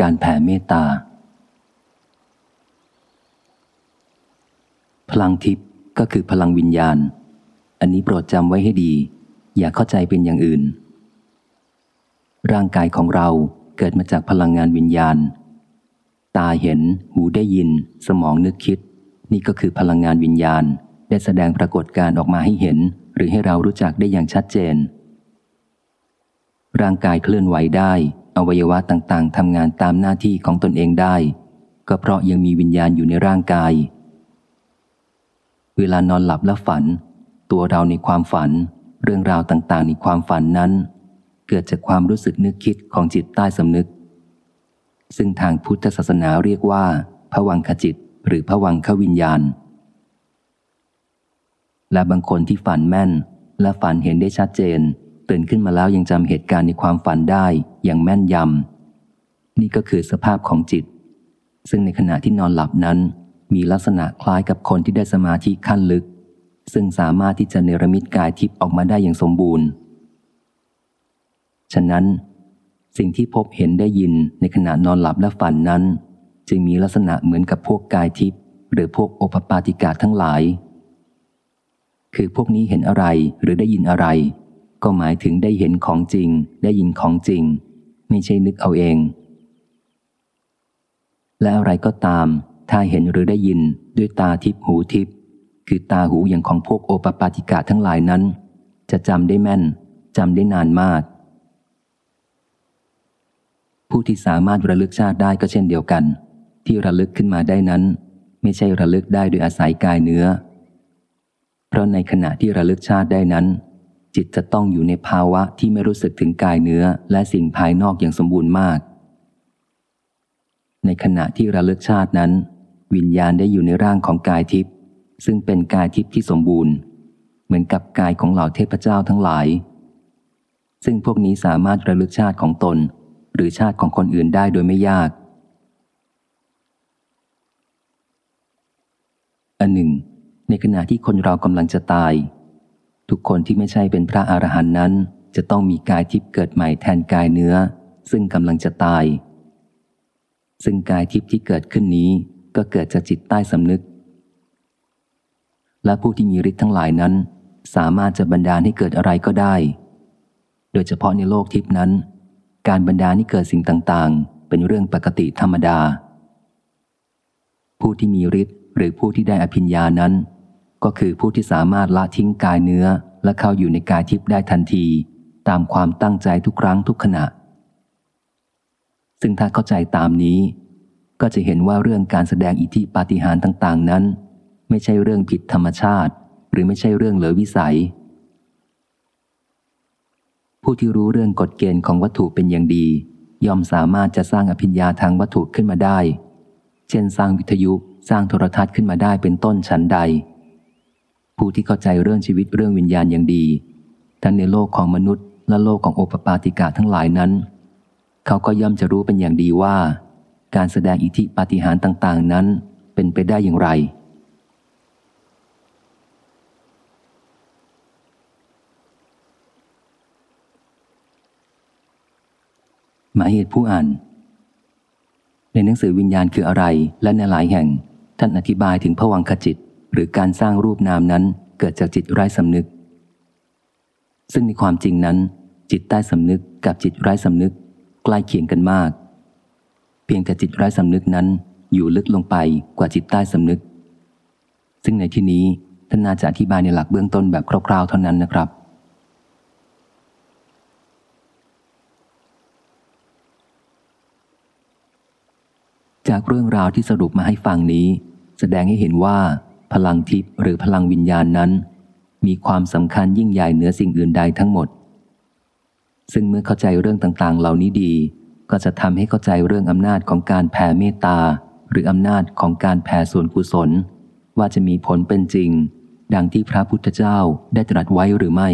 การแผ่เมตตา พลังทิพย์ก็คือพลังวิญญาณ อันนี้โปรดจำไว้ให้ดี อย่าเข้าใจเป็นอย่างอื่น ร่างกายของเราเกิดมาจากพลังงานวิญญาณ ตาเห็น หูได้ยิน สมองนึกคิด นี่ก็คือพลังงานวิญญาณ ได้แสดงปรากฏการออกมาให้เห็น หรือให้เรารู้จักได้อย่างชัดเจน ร่างกายเคลื่อนไหวได้ อวัยวะต่างๆทำงานตามหน้าที่ของตนเองได้ ก็เพราะยังมีวิญญาณอยู่ในร่างกาย เวลานอนหลับและฝัน ตัวเราในความฝัน เรื่องราวต่างๆ ในความฝันนั้น เกิดจากความรู้สึกนึกคิดของจิตใต้สำนึก ซึ่งทางพุทธศาสนาเรียกว่าผวังขจิต หรือผวังขวิญญาณ และบางคนที่ฝันแม่น และฝันเห็นได้ชัดเจน ตื่นขึ้นมาแล้วยังจำเหตุการณ์ในความฝันได้อย่างแม่นยำ นี่ก็คือสภาพของจิต ซึ่งในขณะที่นอนหลับนั้น มีลักษณะคล้ายกับคนที่ได้สมาธิขั้นลึก ซึ่งสามารถที่จะเนรมิตกายทิพย์ออกมาได้อย่างสมบูรณ์ ฉะนั้น สิ่งที่พบเห็นได้ยินในขณะนอนหลับและฝันนั้น จึงมีลักษณะเหมือนกับพวกกายทิพย์หรือพวกโอปปาติกาทั้งหลาย คือพวกนี้เห็นอะไรหรือได้ยินอะไร ก็หมายถึงได้เห็นของจริง ได้ยินของจริง ไม่ใช่นึกเอาเอง และอะไรก็ตาม ถ้าเห็นหรือได้ยินด้วยตาทิพหูทิพคือตาหูอย่างของพวกโอปปาติกาทั้งหลายนั้น จะจำได้แม่นจำได้นานมาก ผู้ที่สามารถระลึกชาติได้ก็เช่นเดียวกัน ที่ระลึกขึ้นมาได้นั้น ไม่ใช่ระลึกได้โดยอาศัยกายเนื้อ เพราะในขณะที่ระลึกชาติได้นั้น จิตจะต้องอยู่ในภาวะที่ไม่รู้สึกถึงกายเนื้อและสิ่งภายนอกอย่างสมบูรณ์มาก ในขณะที่ระลึกชาตินั้น วิญญาณได้อยู่ในร่างของกายทิพย์ซึ่งเป็นกายทิพย์ที่สมบูรณ์ เหมือนกับกายของเหล่าเทพเจ้าทั้งหลาย ซึ่งพวกนี้สามารถระลึกชาติของตน หรือชาติของคนอื่นได้โดยไม่ยากอันหนึ่ง ในขณะที่คนเรากำลังจะตาย ทุกคนที่ไม่ใช่เป็นพระอรหันต์นั้น จะต้องมีกายทิพย์เกิดใหม่แทนกายเนื้อ ซึ่งกำลังจะตาย ซึ่งกายทิพย์ที่เกิดขึ้นนี้ก็เกิดจากจิตใต้สำนึก และผู้ที่มีฤทธิ์ทั้งหลายนั้น สามารถจะบันดาลให้เกิดอะไรก็ได้ โดยเฉพาะในโลกทิพย์นั้น การบันดาลให้เกิดสิ่งต่างๆ เป็นเรื่องปกติธรรมดา ผู้ที่มีฤทธิ์หรือผู้ที่ได้อภิญญานั้น ก็คือผู้ที่สามารถละทิ้งกายเนื้อ และเข้าอยู่ในกายทิพย์ได้ทันที ตามความตั้งใจทุกครั้งทุกขณะ ซึ่งถ้าเข้าใจตามนี้ ก็จะเห็นว่าเรื่องการแสดงอิทธิปาฏิหาริย์ต่าง ๆ นั้น ไม่ใช่เรื่องผิดธรรมชาติ หรือไม่ใช่เรื่องเหลือวิสัย ผู้ที่รู้เรื่องกฎเกณฑ์ของวัตถุเป็นอย่างดี ย่อมสามารถจะสร้างอภิญญาทางวัตถุขึ้นมาได้ เช่น สร้างวิทยุสร้างโทรทัศน์ขึ้นมาได้เป็นต้นชั้นใด ผู้ที่เข้าใจเรื่องชีวิตเรื่องวิญญาณอย่างดี ทั้งในโลกของมนุษย์ และโลกของโอปปาติกาทั้งหลายนั้น เขาก็ย่อมจะรู้เป็นอย่างดีว่า การแสดงอิทธิปาฏิหาริย์ต่าง ๆ นั้นเป็นไปได้อย่างไร หมายเหตุผู้อ่าน ในหนังสือวิญญาณคืออะไรและในหลายแห่ง ท่านอธิบายถึงผวังขจิต รือการสร้างรูปนามนั้นเกิดจากจิตไร้สำนึก ซึ่งในความจริงนั้น จิตใต้สำนึกกับจิตไร้สำนึกใกล้เคียงกันมาก เพียงแต่จิตไร้สำนึกนั้นอยู่ลึกลงไปกว่าจิตใต้สำนึก ซึ่งในที่นี้ท่านน่าจะอธิบายในหลักเบื้องต้นแบบคร่าวๆเท่านั้นนะครับ จากเรื่องราวที่สรุปมาให้ฟังนี้ แสดงให้เห็นว่า พลังทิพย์หรือพลังวิญญาณนั้น มีความสำคัญยิ่งใหญ่เหนือสิ่งอื่นใดทั้งหมด ซึ่งเมื่อเข้าใจเรื่องต่างๆ เหล่านี้ดี ก็จะทำให้เข้าใจเรื่องอำนาจของการแผ่เมตตา หรืออำนาจของการแผ่ส่วนกุศล ว่าจะมีผลเป็นจริง ดังที่พระพุทธเจ้าได้ตรัสไว้หรือไม่